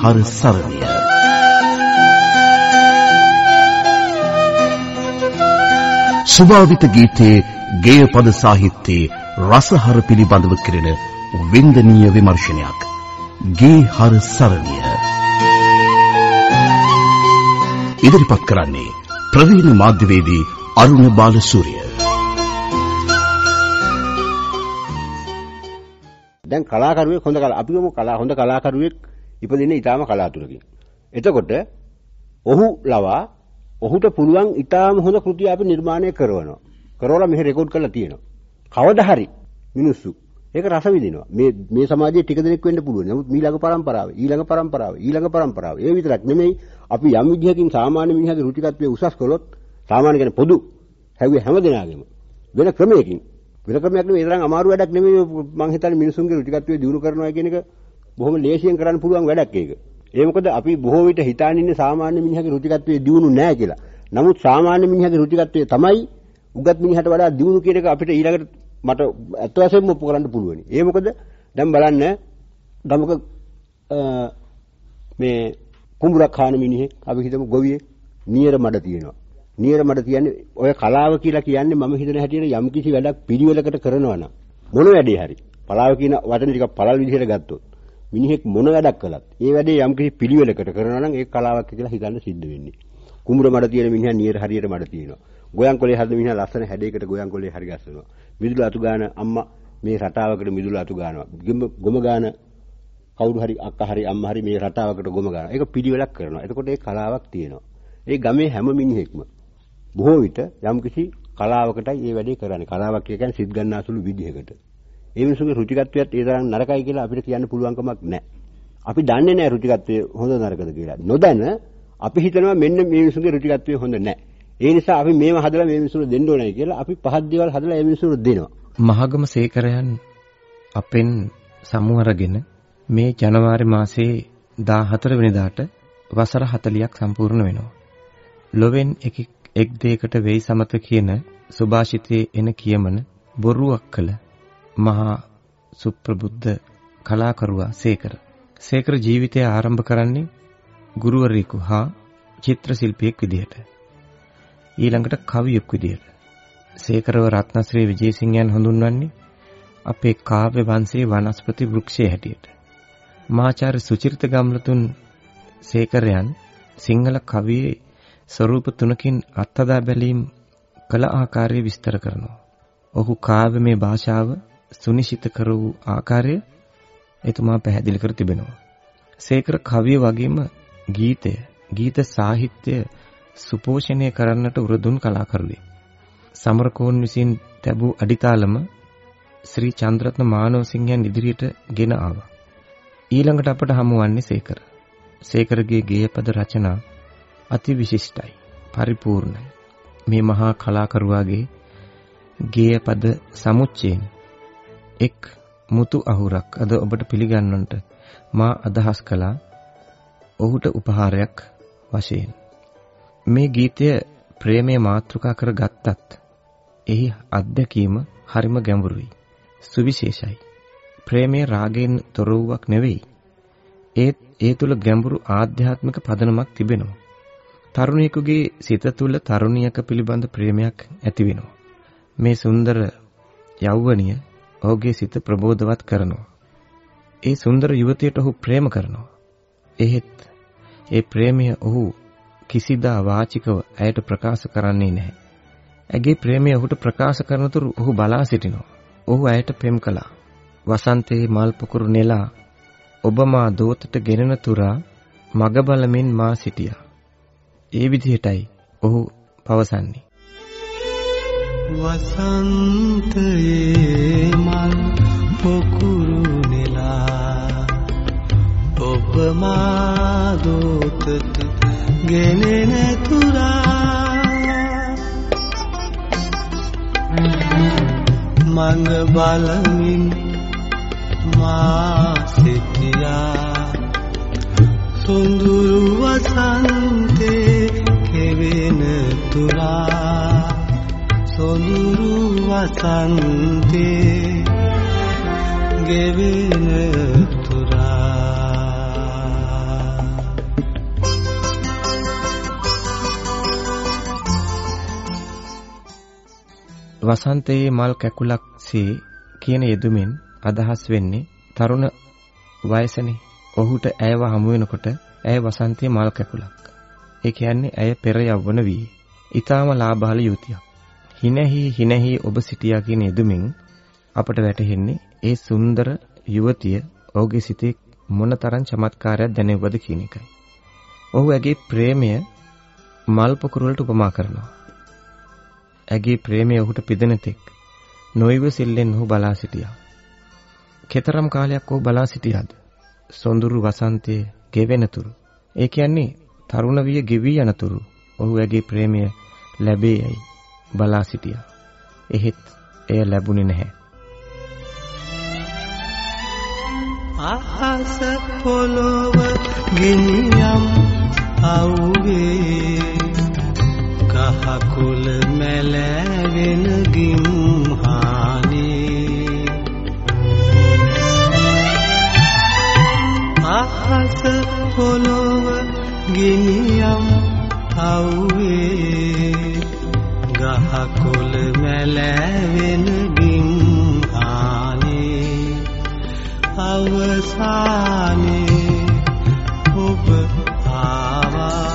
ගේ හර සරණිය. සුභාවිත ගීතයේ ගේය පද සාහිත්‍යයේ රසහර පිළිබඳව කෙරෙන වින්දනීය විමර්ශනයක්. ගේ හර සරණිය. ඉදිරිපත් කරන්නේ ප්‍රවීණ මාධ්‍යවේදී අරුණ බාලසූරිය. දැන් කලාකරුවෙක් හොඳ කලා අපි ගමු කලා හොඳ කලාකරුවෙක් ඉපදින්නේ ඊටාම කලාතුරකින්. එතකොට ඔහු ලවා ඔහුට පුළුවන් ඊටාම හොඳ කෘති අපි නිර්මාණය කරනවා. කරවලා මෙහෙ රෙකෝඩ් කරලා තියෙනවා. කවදා හරි මිනිස්සු ඒක රස විඳිනවා. මේ මේ සමාජයේ ටික දෙනෙක් වෙන්න පුළුවන්. නමුත් ඊළඟ පරම්පරාව, ඊළඟ පරම්පරාව, ඊළඟ පරම්පරාව. ඒ විතරක් නෙමෙයි අපි යම් විදිහකින් සාමාන්‍ය මිනිහගේ රුචිකත්වයේ උසස් කළොත් සාමාන්‍ය කියන්නේ පොදු හැව්වේ හැම දෙනාගේම වෙන ක්‍රමයකින් වෙන ක්‍රමයක් නෙමෙයි ඒ තරම් අමාරු වැඩක් නෙමෙයි මං හිතන්නේ මිනිසුන්ගේ රුචිකත්වයේ දිනු කරනවා කියන එක බොහොම ලේසියෙන් කරන්න පුළුවන් වැඩක් ඒක. ඒ මොකද අපි බොහෝ විට හිතාන ඉන්නේ සාමාන්‍ය මිනිහගේ රුචිකත්වයේ දිනු නැහැ කියලා. නමුත් සාමාන්‍ය මිනිහගේ රුචිකත්වයේ තමයි උගත් මිනිහට වඩා දිනු කියන එක අපිට ඊළඟට මට ඇත්ත වශයෙන්ම ඔප්පු කරන්න පුළුවනි. ඒ මොකද දැන් බලන්න ගමක මේ කුඹුරක් ખાන මිනිහෙක් අපි හිතමු ගොවියෙක් නියර මඩ තියෙනවා. නියර මඩ කියන්නේ ඔය කලාව කියලා කියන්නේ මම හිතන හැටියට යම් කිසි වැඩක් පිළිවෙලකට කරනවා නම් මොන වැඩේ හරි. පලාව කියන වචනේ ටිකක් පළල් විදිහට ගත්තොත් මිනිහෙක් මොන වැඩක් කළත් ඒ වැඩේ යම් කිසි පිළිවෙලකට කරනවා නම් ඒක කලාවක් කියලා හිතන්න සිද්ධ වෙන්නේ. කුඹුර මඩ තියෙන මිනිහා නියර හරියට මඩ තියෙනවා. ගෝයන් කොලේ හදන මිනිහා ලස්සන හැඩයකට ගෝයන් කොලේ හරි ගස්සනවා. මිදුළු අතු ගාන අම්මා මේ රටාවකට මිදුළු අතු ගානවා. ගොම ගාන කවුරු හරි අක්කා හරි අම්මා හරි මේ රටාවකට ගොම ගන්නවා. ඒක පිළිවෙලක් කරනවා. එතකොට ඒ කලාවක් තියෙනවා. ඒ ගමේ හැම මිනිහෙක්ම බොහෝ විට යම්කිසි කලාවකටයි මේ වැඩේ කරන්නේ. කලාවක් කියන්නේ සිත් ගන්නාසුළු විදිහකට. ඒ මිනිසුගේ රුචිකත්වයත් ඒ තරම් නරකයි කියලා අපිට කියන්න පුළුවන් කමක් නැහැ. අපි දන්නේ නැහැ රුචිකත්වය හොඳ නරකද කියලා. නොදැන අපි හිතනවා මෙන්න මේ මිනිසුගේ රුචිකත්වය හොඳ නැහැ. ඒ නිසා අපි මේව හදලා මේ මිනිසුන්ට දෙන්න ඕනේ කියලා අපි පහත් දේවල් හදලා ඒ මිනිසුන්ට දෙනවා. මහගම සේකරයන් අපෙන් සමුවරගෙන මේ ජනවාරි මාසයේ 14 වෙනිදාට වසර 40ක් සම්පූර්ණ වෙනවා. ලොවෙන් එක එක් දෙයකට වෙයි සමත කියන සුභාෂිතයේ එන කියමන බොරුවක් කළ මහා සුප්‍රබුද්ධ කලාකරුවා සේකර. සේකර ජීවිතය ආරම්භ කරන්නේ ගුරුවරයෙකු හා චිත්‍ර ශිල්පියෙක් විදිහට. ඊළඟට කවියෙක් විදිහට. සේකරව රත්නශ්‍රී විජේසිංහයන් හඳුන්වන්නේ අපේ කාව්‍ය වංශයේ වනස්පති වෘක්ෂය හැටියට. මාචාර්ය සුචරිත ගම්ලතුන් සේකරයන් සිංහල කවියේ ස්වරූප තුනකින් අත්හදා බැලීම් කළ ආකාරය විස්තර කරනවා. ඔහු කාව්‍යමය භාෂාව සුනිශ්චිත කර වූ ආකාරය එතුමා පැහැදිලි කර තිබෙනවා. සේකර කවිය වගේම ගීතය, ගීත සාහිත්‍ය සුපෝෂණය කරන්නට උරදුන් කලාකරුවෙක්. සමරකෝන් විසින් ලැබූ අඩිතාලම ශ්‍රී චන්ද්‍රරත්න මානවසිංහයන් ඉදිරියට ගෙන ආවා. ඊළඟට අපට හමුවන්නේ සේකර. සේකරගේ ගේයපද රචනා අති විශිෂ්ටයි, පරිපූර්ණයි. මේ මහා කලාකරුවාගේ ගේයපද සමුච්චයෙන් එක් මුතු අහුරක් අද ඔබට පිළිගන්නන්නට මා අදහස් කළා ඔහුට උපහාරයක් වශයෙන්. මේ ගීතය ප්‍රේමය මාතෘකා කර ගත්තත් එහි අත්දැකීම හරිම ගැඹුරුයි. සුවිශේෂයි. ප්‍රේමය රාගයෙන් තොර වූවක් නෙවෙයි. ඒත් ඒ තුල ගැඹුරු ආධ්‍යාත්මික පදනමක් තිබෙනවා. තරුණියෙකුගේ සිත තුල තරුණියක පිළිබඳ ප්‍රේමයක් ඇති වෙනවා. මේ සුන්දර යෞවනිය ඔහුගේ සිත ප්‍රබෝධවත් කරනවා. ඒ සුන්දර යුවතියට ඔහු ප්‍රේම කරනවා. එහෙත් ඒ ප්‍රේමය ඔහු කිසිදා වාචිකව ඇයට ප්‍රකාශ කරන්නේ නැහැ. ඇගේ ප්‍රේමය ඔහුට ප්‍රකාශ කරනතුරු ඔහු බලා සිටිනවා. ඔහු ඇයට පෙම් කළා. වසන්තයේ මල් පුකුරු නෙලා ඔබ මා දෝතට ගෙනෙන තුරා මග බලමින් මා සිටියා. ඒ විදිහටයි ඔහු පවසන්නේ. වසන්තයේ මල් පොකුරු නෙලා ඔබ මා දෝතට ගෙනෙන තුරා මඟ බලමින් මා සිටියා. සොඳුරු වසන්තේ කෙවෙන තුරා. සොඳුරු වසන්තේ ගෙවෙන තුරා වසන්තයේ මල් කැකුලක් සේ කියන යෙදුමින් අදහස් වෙන්නේ තරුණ වයසනේ ඔහුට ඇයව හමු වෙනකොට ඇය වසන්තයේ මල් කැකුලක්. ඒ කියන්නේ ඇය පෙර යවවන වී. ඊටාම ලාභාල යුතියක්. හිනෙහි හිනෙහි ඔබ සිටියා කියන යෙදුමින් අපට වැටහෙන්නේ ඒ සුන්දර යුවතිය ඔහුගේ සිතේ මොනතරම් චමත්කාරයක් දැනෙවද කියන එකයි. ඔහු ඇගේ ප්‍රේමය මල් පොකුරු වලට උපමා කරනවා. ඇගේ ප්‍රේමය ඔහුට පිදෙන තෙක් නොයිවසිල්ලෙන් ඔහු බලා සිටියා. කෙතරම් කාලයක් ඔහු බලා සිටියාද? සොඳුරු වසන්තයේ ගෙවෙනතුරු. ඒ කියන්නේ තරුණ විය ගෙවි යනතුරු ඔහු ඇගේ ප්‍රේමය ලැබේයයි බලා සිටියා. එහෙත් එය ලැබුණේ නැහැ. අහස පොළොව ගිනියම් අවුවේ. කහකුල මැලැවෙන ගිම්හානේ අහස පොළොව ගිනියම් අවුවේ. ගහකොළ මැලැවෙන අවසානේ ඔබ ආවා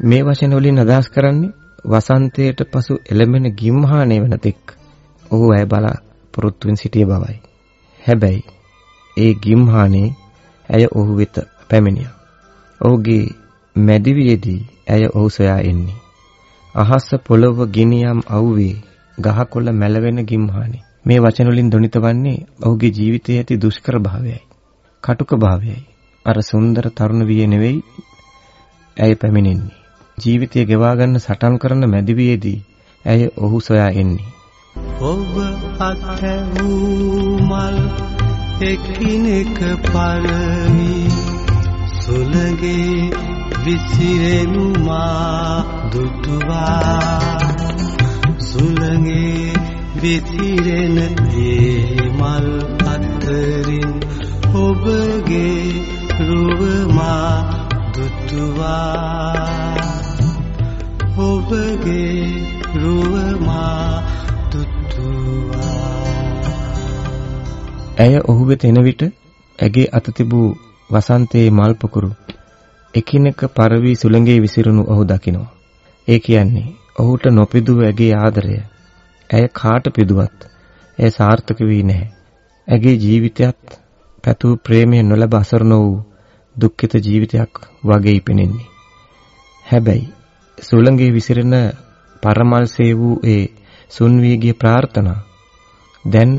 මේ වචන වලින් අදහස් කරන්නේ වසන්තයට පසු එළඹෙන ගිම්හානය වෙන තෙක් ඔහු ඇය බලාපොරොත්තුවෙන් සිටිය බවයි. හැබැයි ඒ ගිම්හානේ ඇය ඔහු වෙත පැමිණියා. ඔහුගේ මැදිවියේදී ඇය ඔහු සොයා එන්නේ. අහස පොළව ගිනියම් අවුවේ ගහකොළ මැලවෙන ගිම්හානේ. මේ වචන වලින් ධනිත වන්නේ ඔහුගේ ජීවිතයේ ඇති දුෂ්කර භාවයයි. කටුක භාවයයි. අර සුන්දර තරුණ වියේ නෙවෙයි ඇය පැමිණෙන්නේ. ජීවිතය ගෙවා ගන්න සටන් කරන මැදිවියේදී ඇය ඔහු සොයා එන්නේ. ඔබ අත්හැවූ මල් එකිනෙක පරවි සුළගේ විසිරෙනු මා දුටුවා. සුළගේ විසිරෙන ඒ මල් අතරින් ඔබගේ රුව මා දුටුවා. ඔබගේ රුව මා ඇය ඔහු වෙත එන විට ඇගේ අත තිබූ වසන්තයේ මල් පොකුරු එකිනෙක පරවි සුළඟේ විසිරුණු ඔහු දකිනවා. ඒ කියන්නේ ඔහුට නොපිදුව ඇගේ ආදරය ඇය කාට පිදුවත් එය සාර්ථක වී නැහැ. ඇගේ ජීවිතයත් පැතූ ප්‍රේමය නොලැබ අසරණ වූ දුක්ඛිත ජීවිතයක් වගේ පෙනෙන්නේ. හැබැයි සුළඟේ විසිරෙන පරමල්සේ වූ ඒ සුන්වීගේ ප්‍රාර්ථනා දැන්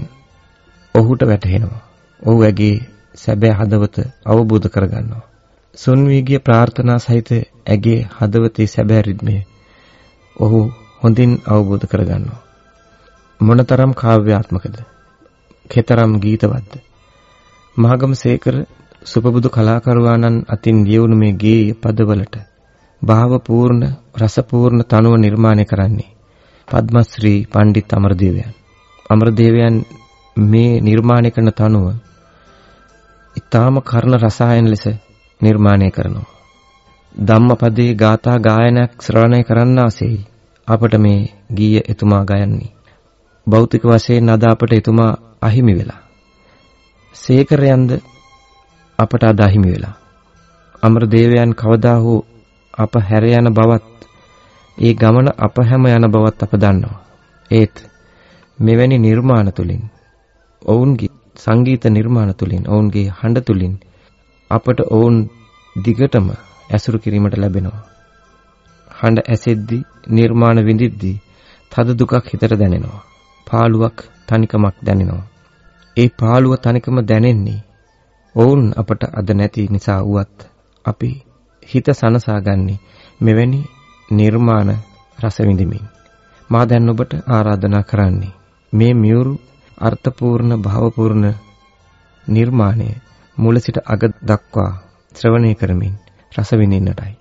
ඔහුට වැටහෙනවා. ඔහු ඇගේ සැබෑ හදවත අවබෝධ කරගන්නවා. සුන්වීගේ ප්‍රාර්ථනා සහිත ඇගේ හදවතේ සැබෑ රිද්මය ඔහු හොඳින් අවබෝධ කරගන්නවා. මොනතරම් කාව්‍යාත්මකද? කෙතරම් ගීතවත්ද? මහගම සේකර සුපබුදු කලාකරුවාණන් අතින් ලියවුණු මේ ගේය පදවලට භාවපූර්ණ රසපූර්ණ තනුව නිර්මාණය කරන්නේ පද්මශ්‍රී පණ්ඩිත් අමරදේවයන්. අමරදේවයන් මේ නිර්මාණය කරන තනුව ඊටාම කර්ණ රසායන ලෙස නිර්මාණය කරනවා. ධම්මපදයේ ගාථා ගායනයක් ශ්‍රවණය කරන්නාසෙයි අපට මේ ගීය එතුමා ගයන්නේ. භෞතික වශයෙන් අද අපට එතුමා අහිමි වෙලා. සේකරයන්ද අපට අද අහිමි වෙලා. අමරදේවයන් කවදා හෝ අප හැර යන බවත් ඒ ගමන අප හැම යන බවත් අප දන්නවා. ඒත් මෙවැනි නිර්මාණ තුලින් ඔවුන්ගේ සංගීත නිර්මාණ තුලින් ඔවුන්ගේ හඬ තුලින් අපට ඔවුන් දිගටම ඇසුරු කිරීමට ලැබෙනවා. හඬ ඇසෙද්දී නිර්මාණ විඳිද්දී තද දුකක් හිතට දැනෙනවා. පාළුවක් තනිකමක් දැනෙනවා. ඒ පාළුව තනිකම දැනෙන්නේ ඔවුන් අපට අද නැති නිසා වුවත් අපි හිත සනසාගන්නේ මෙවැනි නිර්මාණ රස විඳිමින්. මා දැන් ඔබට ආරාධනා කරන්නේ මේ මියුරු අර්ථපූර්ණ භාවපූර්ණ නිර්මාණය මුල සිට අග දක්වා ශ්‍රවණය කරමින් රස විඳින්නටයි.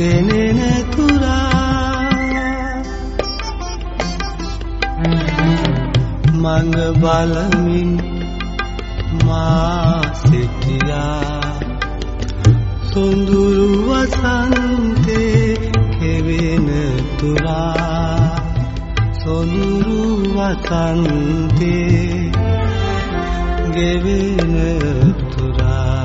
ගෙනෙන තුරා. මඟ බලමින් මා සිටියා. සොඳුරු වසන්තේ කෙවෙන තුරා. සොඳුරු වසන්තේ ගෙවෙන තුරා.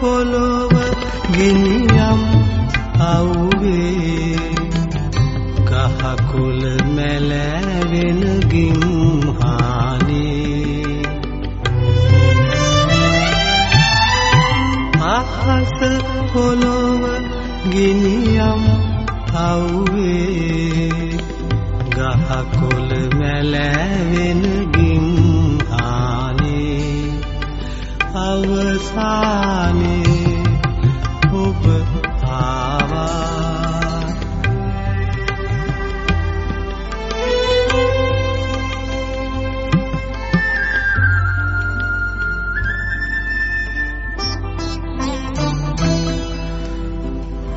පොළොව ගිනියම් අවුවේ. කහකුල මැලැවෙන ගිම්හානේ අහස පොළොව ගිනියම් අවුවේ. ගහකොළ මැලැවෙන ගිම්හානේ අවසානේ ඔබ ආවා.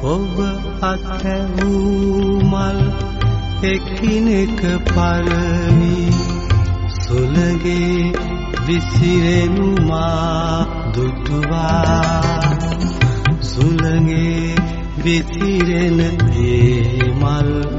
ඔබ අත්හැවූ මල් එකිනෙක පරවි සුළගේ විසිරෙනු මා දුටුවා. සුළගේ විසිරෙන ඒ මල්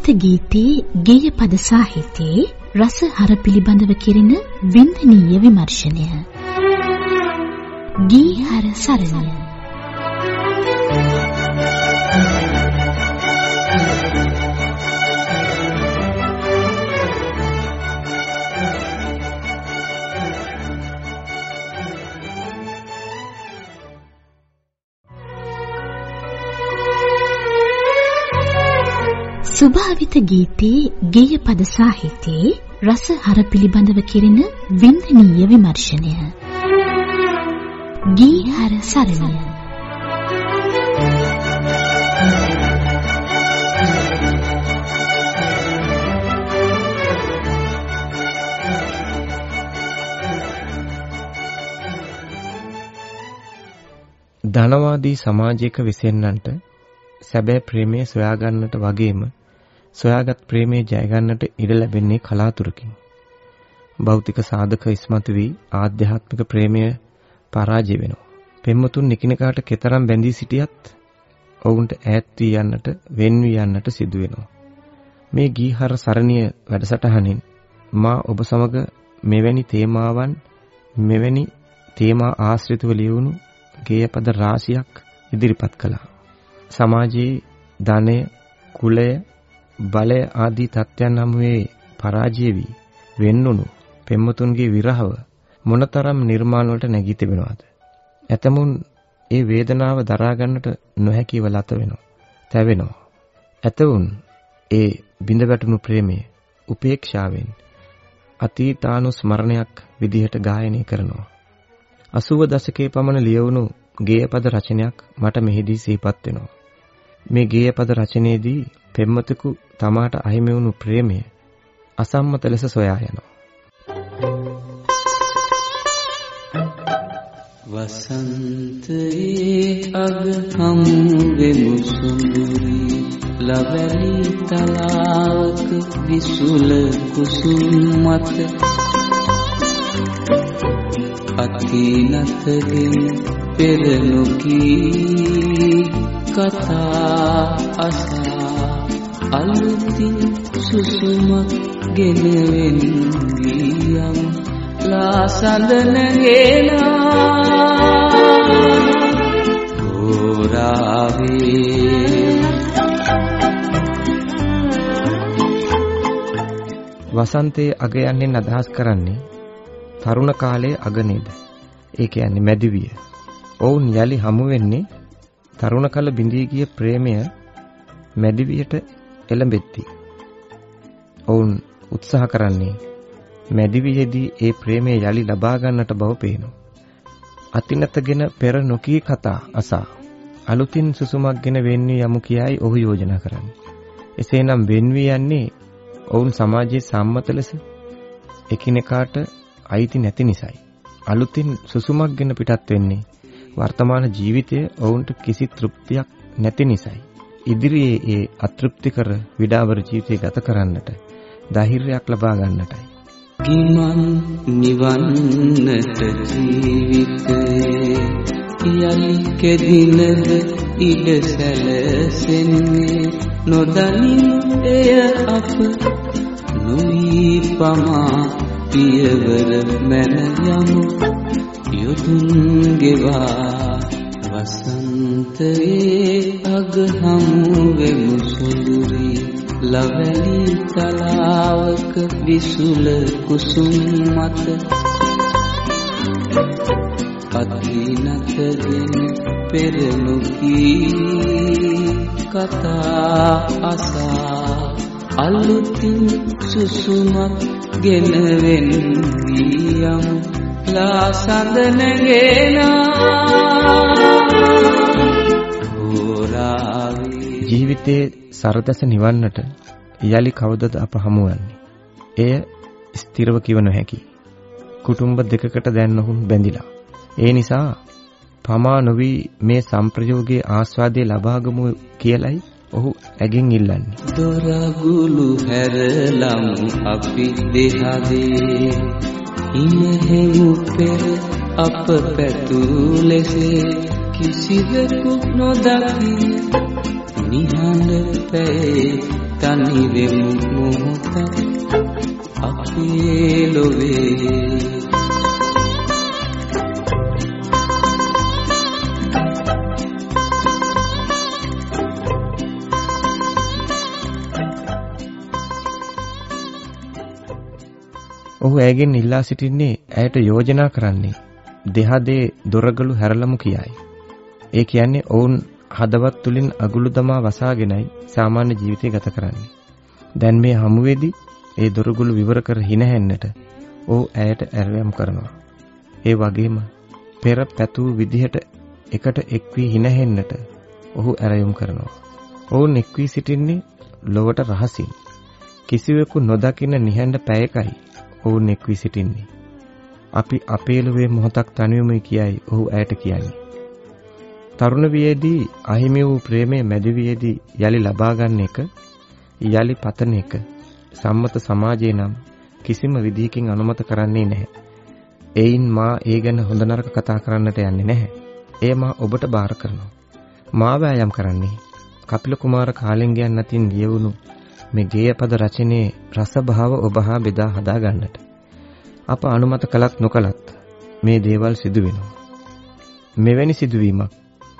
සුභාවිත ගීතයේ ගේය පද සාහිත්‍යයේ රස හර පිළිබඳව කෙරෙන වින්දනීය විමර්ශනය. ගී හර සරණිය. සුභාවිත ගීතයේ ගේය පද සාහිත්‍යයේ රස හර පිළිබඳව කෙරෙන වින්දනීය විමර්ශනය. ගී හර සරණිය. ධනවාදී සමාජයක විසෙන්නන්ට සැබෑ ප්‍රේමය සොයාගන්නට වගේම සොයාගත් ප්‍රේමය ජයගන්නට ඉඩ ලැබෙන්නේ කලාතුරකින්. භෞතික සාධක ඉස්මතු වී ආධ්‍යාත්මික ප්‍රේමය පරාජය වෙනවා. පෙම්වතුන් එකිනෙකාට කෙතරම් බැඳී සිටියත් ඔවුන්ට ඈත් වී යන්නට වෙන් වී යන්නට සිදු වෙනවා. මේ ගීහර සරණිය වැඩසටහනින් මා ඔබ සමග මෙවැනි තේමාවන් මෙවැනි තේමා ආශ්‍රිතව ලියවුණු ගේයපද රාශියක් ඉදිරිපත් කළා. සමාජයේ ධනය, කුලය, බලය ආදී තත්ත්වයන් හමුවේ පරාජය වී වෙන්නුණු පෙම්වතුන්ගේ විරහව මොනතරම් නිර්මාණ වලට නැගී තිබෙනවද? ඇතමුන් ඒ වේදනාව දරා ගන්නට නොහැකිව ලත වෙනවා. තැවෙනවා. ඇතවුන් ඒ බිඳ වැටුණු ප්‍රේමය උපේක්ෂාවෙන් අතීතානුස්මරණයක් විදිහට ගායනය කරනවා. 80 දශකයේ පමණ ලියවුණු ගේයපද රචනයක් මට මෙහිදී සිහිපත් වෙනවා. මේ ගේයපද රචනයේදී පෙම්වතෙකු තමාට අහිමි වුණු ප්‍රේමය අසම්මත ලෙස සොයා යනවා. වසන්තයේ අග හමුවෙමු සුඳුරි ලබැලි තලාවක විසුල කුසුම් මත අතිනතගෙන් පෙර නොකී කතා අසා අලුතින් සුසුමක් ගෙනවෙන් වියම් ලා සඳන ගෙනා ආවේ වසන්තයේ අග යන්නෙන් අදහස් කරන්නේ තරුණ කාලයේ අග නේද? ඒ කියන්නේ මැදිවිය. ඔවුන් යලි හමු වෙන්නේ තරුණ කල බිඳී ගිය ප්‍රේමය මැදිවියට එළඹෙtti. ඔවුන් උත්සාහ කරන්නේ මැදිවියේදී ඒ ප්‍රේමය යලි ලබා ගන්නට බව පේනවා. අතිනතගෙන පෙර නොකී කතා අසා අලුතින් සුසුමක්ගෙන වෙන්වී යමු කියයි ඔහු යෝජනා කරන්නේ. එසේනම් වෙන්වී යන්නේ ඔවුන් සමාජයේ සම්මත ලෙස එකිනෙකාට අයිති නැති නිසායි. අලුතින් සුසුමක්ගෙන පිටත් වෙන්නේ වර්තමාන ජීවිතය ඔවුන්ට කිසි තෘප්තියක් නැති නිසායි. ඉදිරියේ ඒ අතෘප්තිකර විඩාවර ජීවිතය ගත කරන්නට ධෛර්යයක් ලබා ගන්නටයි. ගිමන් නිවන්නට ජීවිතේ යලි කෙදිනද ඉඩ සැලසෙන්නේ නොදනින් එය අප නොවී පමා පියවර මැන යමු යොදුන් ගෙවා වසන්තයේ අග හමු වෙමු සොඳුරි ලවැලි තලාවක විසුල කුසුම් මත අතිනතගෙන පෙර නොකී කතා අසා අලුතින් සුසුමක් ගෙනවෙන් ගියම් ලා සඳනගේනා ජීවිතයේ සරදස නිවන්නට යලි කවදද අප හමුවන්නේ. එය ස්ථිරව කිව නොහැකි. කුටුම්බ දෙකකට දැන් ඔහුන් බැඳිලා. ඒ නිසා පමා නොවි මේ සම්ප්‍රයෝගයේ ආස්වාදයේ ලබාගමු කියලයි ඔහු ඇගෙන් ඉල්ලන්නේ. දොරගුළු හැරලමු අපි දෙහදේ ඉමහෙමු පෙර අප පැතුූ ලෙසේ කිසිවෙකු නොදකි. නිහඬ පැයි තනිවෙමු මොහොත අපේ ලොවේ. ඔහු ඇගෙන් ඉල්ලා සිටින්නේ ඇයට යෝජනා කරන්නේ දෙහදේ දොරගලු හැරලමු කියයි. ඒ කියන්නේ ඔවුන් හදවත් තුලින් අගුළු දමා වසාගෙනයි සාමාන්‍ය ජීවිතය ගත කරන්නේ. දැන් මේ හමුවේදී ඒ දොරගුළු විවර කර හිනහැන්නට ඔහු ඇයට ඇරයම් කරනවා. ඒ වගේම පෙර පැතූ විදිහට එකට එක් වී හිනහෙන්නට ඔහු ඇරයුම් කරනවා. ඔවුන් එක් වී සිටින්නේ ලොවට රහසින්. කිසිවෙකු නොදකින නිහඬ පැයකයි ඔවුන් එක් වී සිටින්නේ. අපි අපේ ලොවේ මොහොතක් තනියමයි කියයි ඔහු ඇයට කියන්නේ. තරුණ වියේදී අහිමි වූ ප්‍රේමයේ මැදි වියේදී යලි ලබා ගන්න එක යලි පතන එක සම්මත සමාජයේ නම් කිසිම විදිහකින් අනුමත කරන්නේ නැහැ. එයින් මා ඒ ගැන හොඳ නරක කතා කරන්නට යන්නේ නැහැ. එය මා ඔබට බාර කරනවා. මා වෑයම් කරන්නේ කපිල කුමාර කාලෙන්ගයන් අතින් ලියවුණු මේ ගේයපද රචනයේ රස භාව ඔබහා බෙදා හදා ගන්නට. අප අනුමත කළත් නොකළත් මේ දේවල් සිදු වෙනවා. මෙවැනි සිදුවීමක්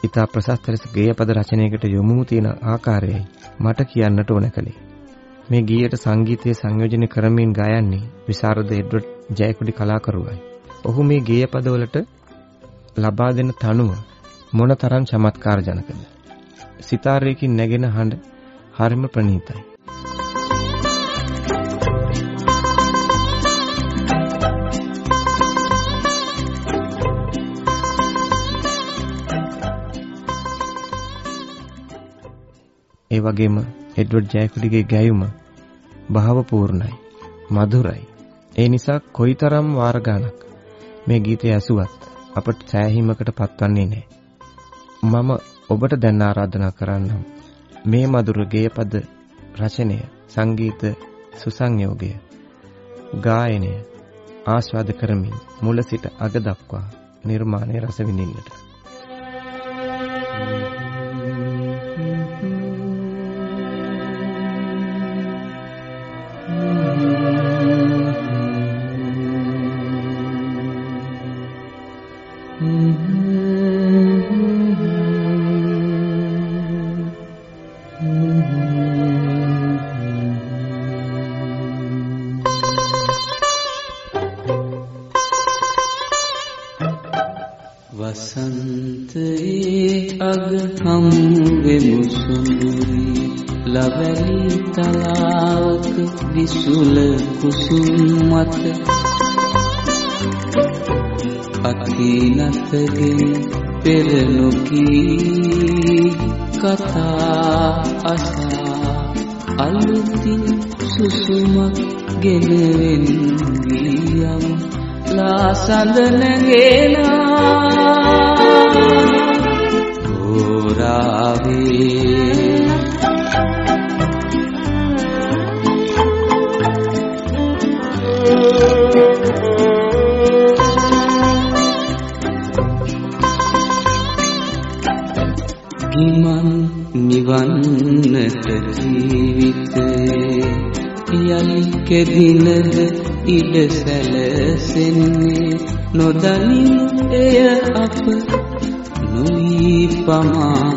ඊතා ප්‍රශස්ත ලෙස ගේයපද රචනයකට යොමු තියෙන ආකාරයයි මට කියන්නට ඕන කලේ. මේ ගීයට සංගීතය සංයෝජනය කරමින් ගයන්නේ විශාරද එඩ්වඩ් ජයකුඩි කලාකරුවයි. ඔහු මේ ගේයපදවලට ලබා දෙන තනුව මොන තරම් චමත්කාර ජනකද. සිතාරයකින් නැගෙන හඬ හරිම ප්‍රණීතයි. ඒ වගේම එඩ්වඩ් ජයකුඩිගේ ගැයුම භාවපූර්ණයි මధుරයි. ඒ නිසා කොයිතරම් වාර ගානක් මේ ගීතය ඇසුවත් අපට සෑහීමකට පත්වන්නේ නැහැ. මම ඔබට දැන් ආරාධනා කරන්නම් මේ මధుර ගේයපද රචනය සංගීත සුසංයෝගය ගායනය ආස්වාද කරමින් මුල සිට අග දක්වා නිර්මාණය රස විඳින්නට. අකීනතගෙන පෙර නොකී කතා අසා අලුතින් සුසුමක් ගෙනවෙන් ගියම් ලාසඳ නැගෙනා නිවන්නට ජීවිතේ. යලි කෙදිනද ඉඩ සැලසෙන්නේ. නොදනින් එය අප නොවී පමා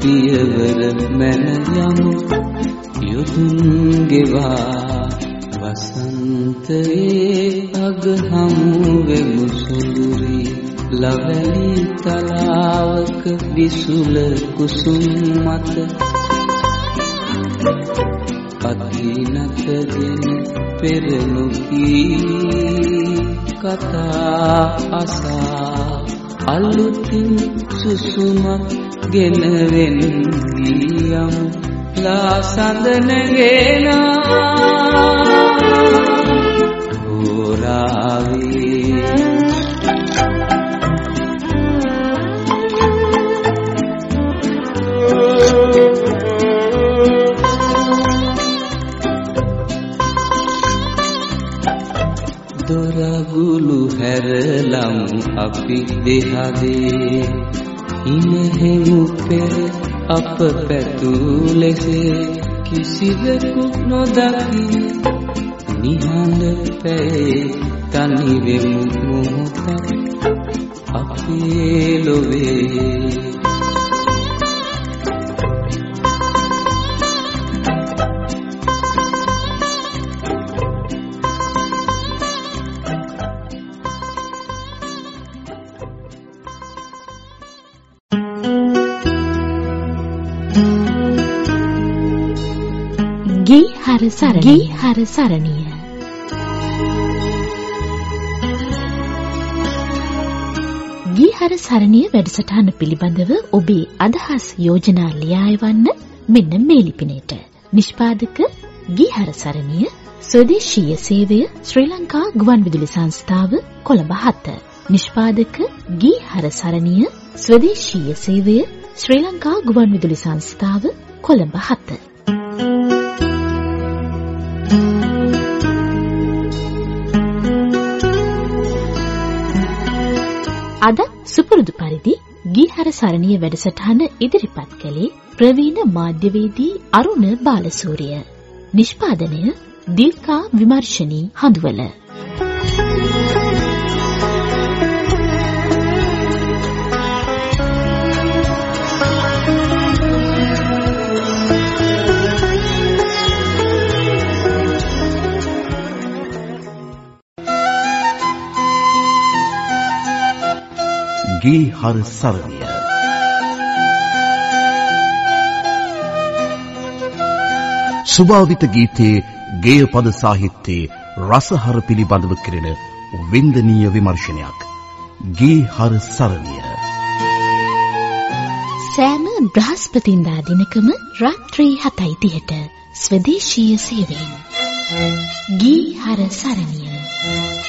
පියවර මැන යමු. යොදුන් ගෙවා වසන්තයේ අග හමුවෙමු සුඳුරි ලවැලි තලාවක විසුල කුසුම් මත අතිනතගෙන පෙර නොකී කතා අසා අලුතින් සුසුමක් ගෙනවෙන් ගියම් ලාසඳ නැගෙනා හෝරාවේ දොරගුළු හැරලමු අපි දෙහදේ. ඉනහෙමු පෙර අප පැතුූ ලෙසේ කිසිවෙකු නොදකි. නිහඬ පැයේ තනිවෙමු මොහොතක් අපේ ලොවේ. හර සරණිය ගී හර සරණිය ගී හර සරණිය වැඩසටහන පිළිබඳව ඔබේ අදහස් යෝජනා ලියා එවන්න මෙන්න මේ ලිපිනයට නිෂ්පාදක ගී හර සරණිය ස්වදේශීය සේවය ශ්‍රී ලංකා ගුවන්විදුලි සංස්ථාව කොළඹ 7 නිෂ්පාදක ගී හර සරණිය ස්වදේශීය සේවය ශ්‍රී ලංකා ගුවන්විදුලි සංස්ථාව කොළඹ 7 අද සුපුරුදු පරිදි ගීහර සරණිය වැඩසටහන ඉදිරිපත් කළේ ප්‍රවීණ මාධ්‍යවේදී අරුණ බාලසූරිය. නිෂ්පාදනය දීර්ඝා විමර්ශනී හඳුවල. ගේ හර සරණිය. සුභාවිත ගීතයේ ගේය පද සාහිත්‍යයේ රසහර පිළිබඳව කෙරෙන වින්දනීය විමර්ශනයක්. ගේ හර සරණිය. සෑම බ්‍රහස්පතින්දා දිනකම රාත්‍රී 7:30ට ස්වදේශීය සේවයෙන්. ගී හර සරණිය.